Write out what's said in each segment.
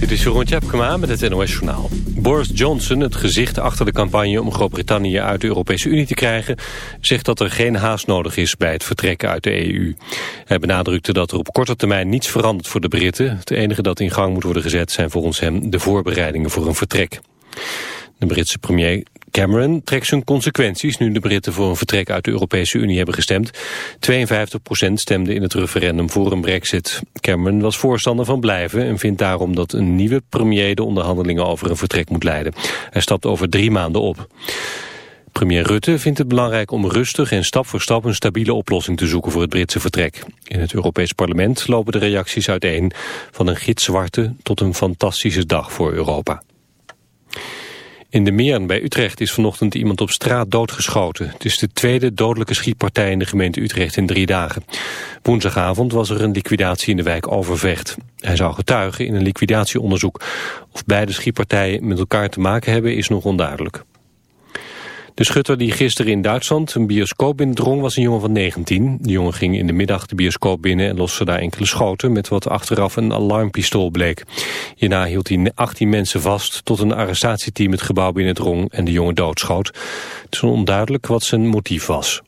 Dit is Jeroen Tjepkema met het NOS Journaal. Boris Johnson, het gezicht achter de campagne om Groot-Brittannië uit de Europese Unie te krijgen, zegt dat er geen haast nodig is bij het vertrekken uit de EU. Hij benadrukte dat er op korte termijn niets verandert voor de Britten. Het enige dat in gang moet worden gezet zijn volgens hem de voorbereidingen voor een vertrek. De Britse premier Cameron trekt zijn consequenties nu de Britten voor een vertrek uit de Europese Unie hebben gestemd. 52% stemde in het referendum voor een brexit. Cameron was voorstander van blijven en vindt daarom dat een nieuwe premier de onderhandelingen over een vertrek moet leiden. Hij stapt over drie maanden op. Premier Rutte vindt het belangrijk om rustig en stap voor stap een stabiele oplossing te zoeken voor het Britse vertrek. In het Europees Parlement lopen de reacties uiteen van een gitzwarte tot een fantastische dag voor Europa. In de Meern bij Utrecht is vanochtend iemand op straat doodgeschoten. Het is de tweede dodelijke schietpartij in de gemeente Utrecht in drie dagen. Woensdagavond was er een liquidatie in de wijk Overvecht. Hij zou getuigen in een liquidatieonderzoek. Of beide schietpartijen met elkaar te maken hebben is nog onduidelijk. De schutter die gisteren in Duitsland een bioscoop binnendrong was een jongen van 19. De jongen ging in de middag de bioscoop binnen en loste daar enkele schoten... met wat achteraf een alarmpistool bleek. Hierna hield hij 18 mensen vast tot een arrestatieteam het gebouw binnendrong... en de jongen doodschoot. Het is onduidelijk wat zijn motief was.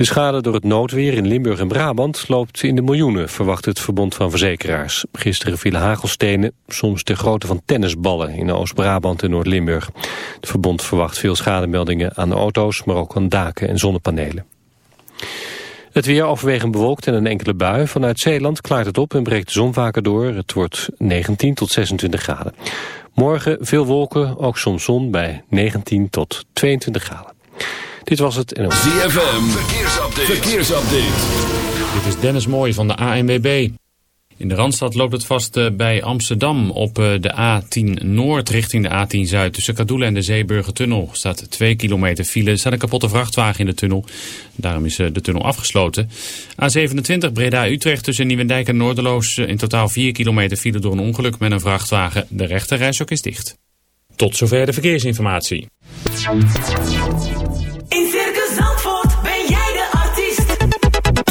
De schade door het noodweer in Limburg en Brabant loopt in de miljoenen, verwacht het Verbond van Verzekeraars. Gisteren vielen hagelstenen, soms ter grootte van tennisballen in Oost-Brabant en Noord-Limburg. Het verbond verwacht veel schademeldingen aan auto's, maar ook aan daken en zonnepanelen. Het weer overwegend bewolkt en een enkele bui. Vanuit Zeeland klaart het op en breekt de zon vaker door. Het wordt 19 tot 26 graden. Morgen veel wolken, ook soms zon bij 19 tot 22 graden. Dit was het. ZFM, verkeersupdate. verkeersupdate. Dit is Dennis Mooij van de ANWB. In de Randstad loopt het vast eh, bij Amsterdam op eh, de A10 Noord richting de A10 Zuid. Tussen Kadoelen en de Zeeburgertunnel staat 2 kilometer file. Er staat een kapotte vrachtwagen in de tunnel. Daarom is eh, de tunnel afgesloten. A27 Breda-Utrecht tussen Nieuwendijk en Noorderloos. In totaal 4 kilometer file door een ongeluk met een vrachtwagen. De rechterreis is dicht. Tot zover de verkeersinformatie.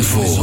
Zandvoort.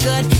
good.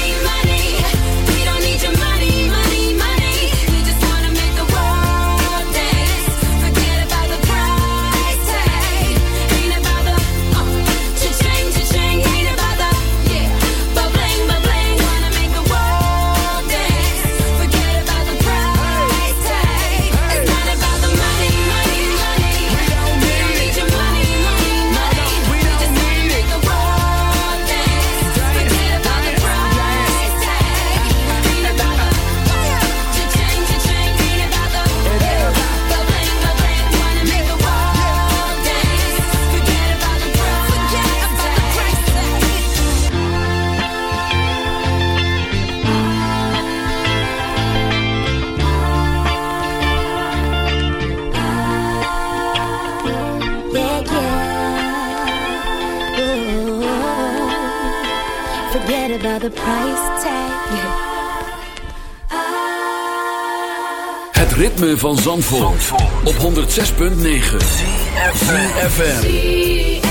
the price tag. Het ritme van Zandvoort, op 106.9. FM.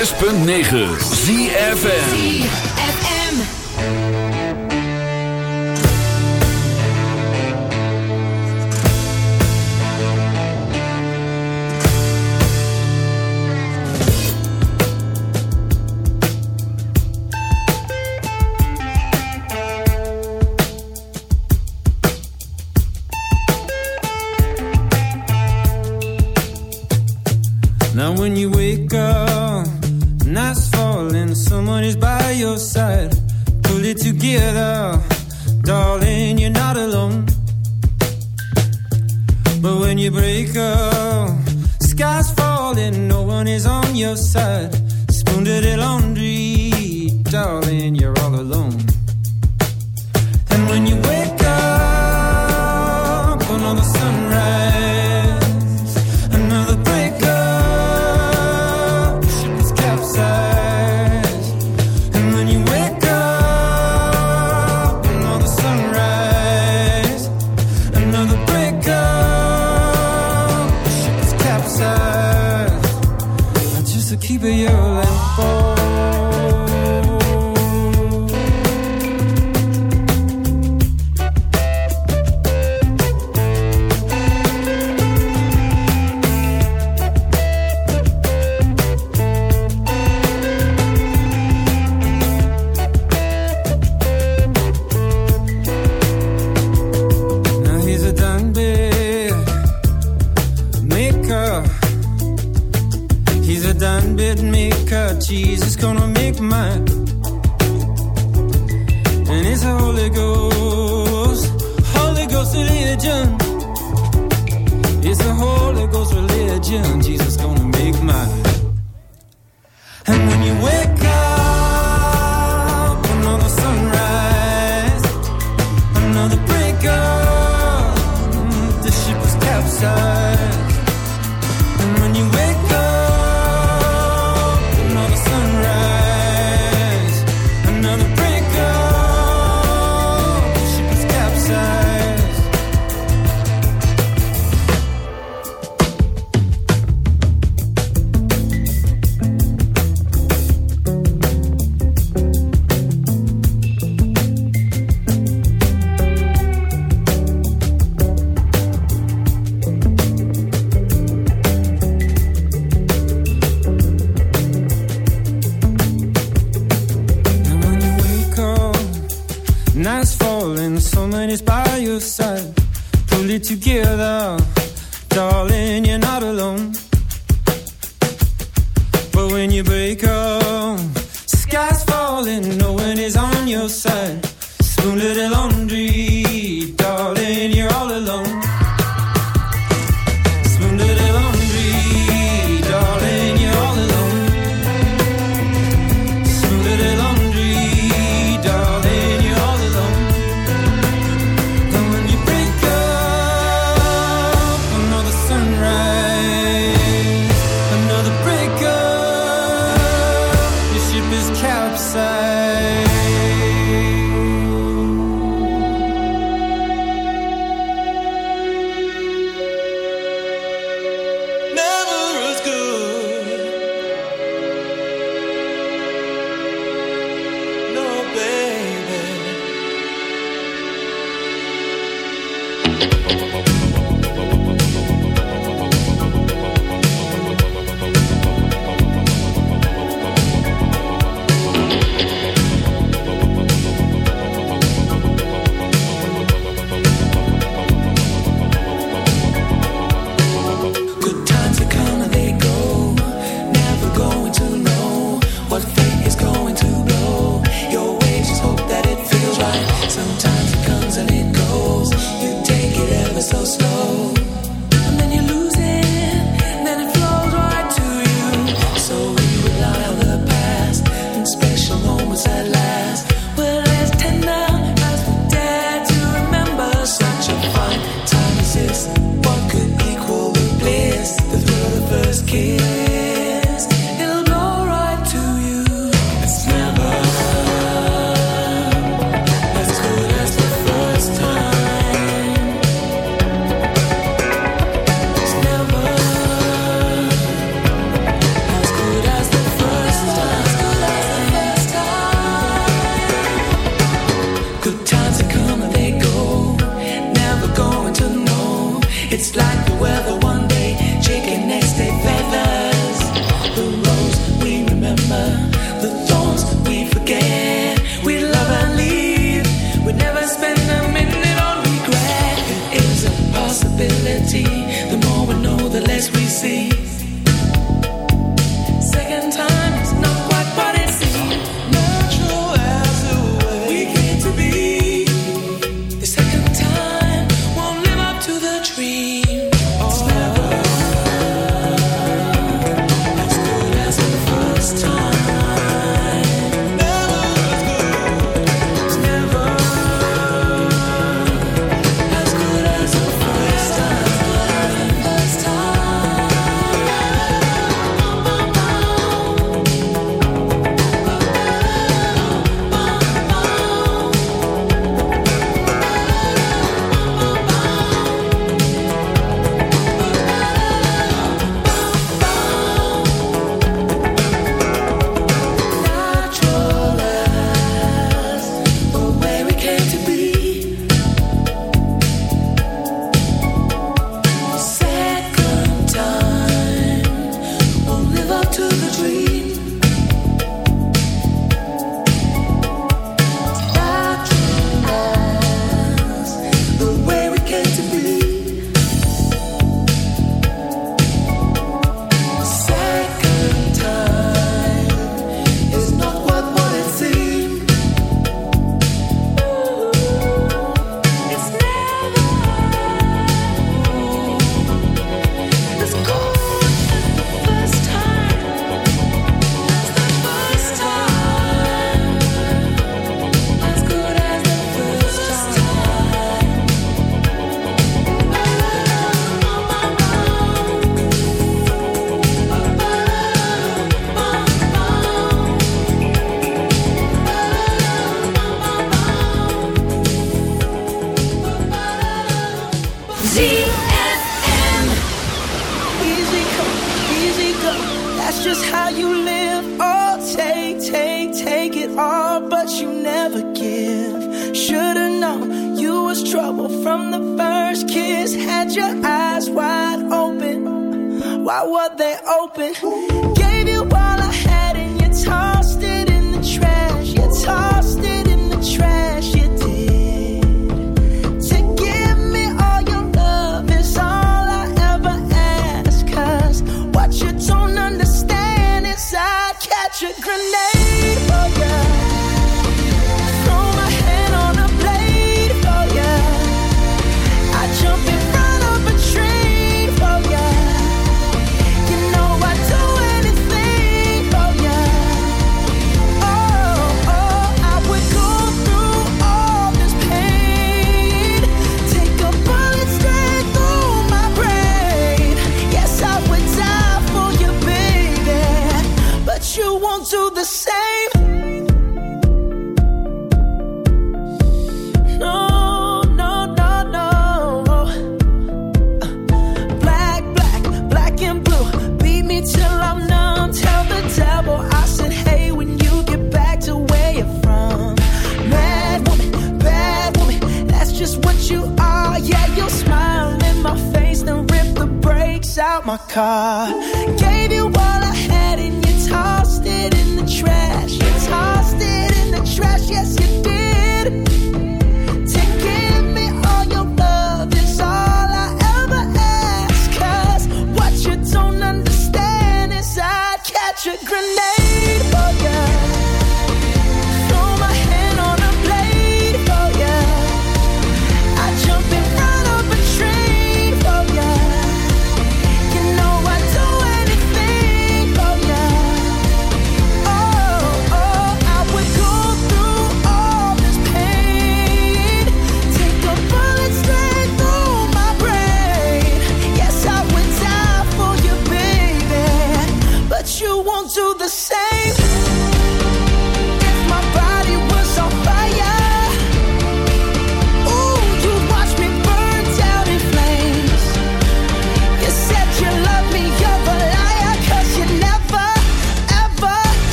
106.9 ZFN Now when you wake up nights falling, someone is by your side. Pull it together, darling, you're not alone. But when you break up, sky's falling, no one is on your side. Spoon dirty laundry, darling.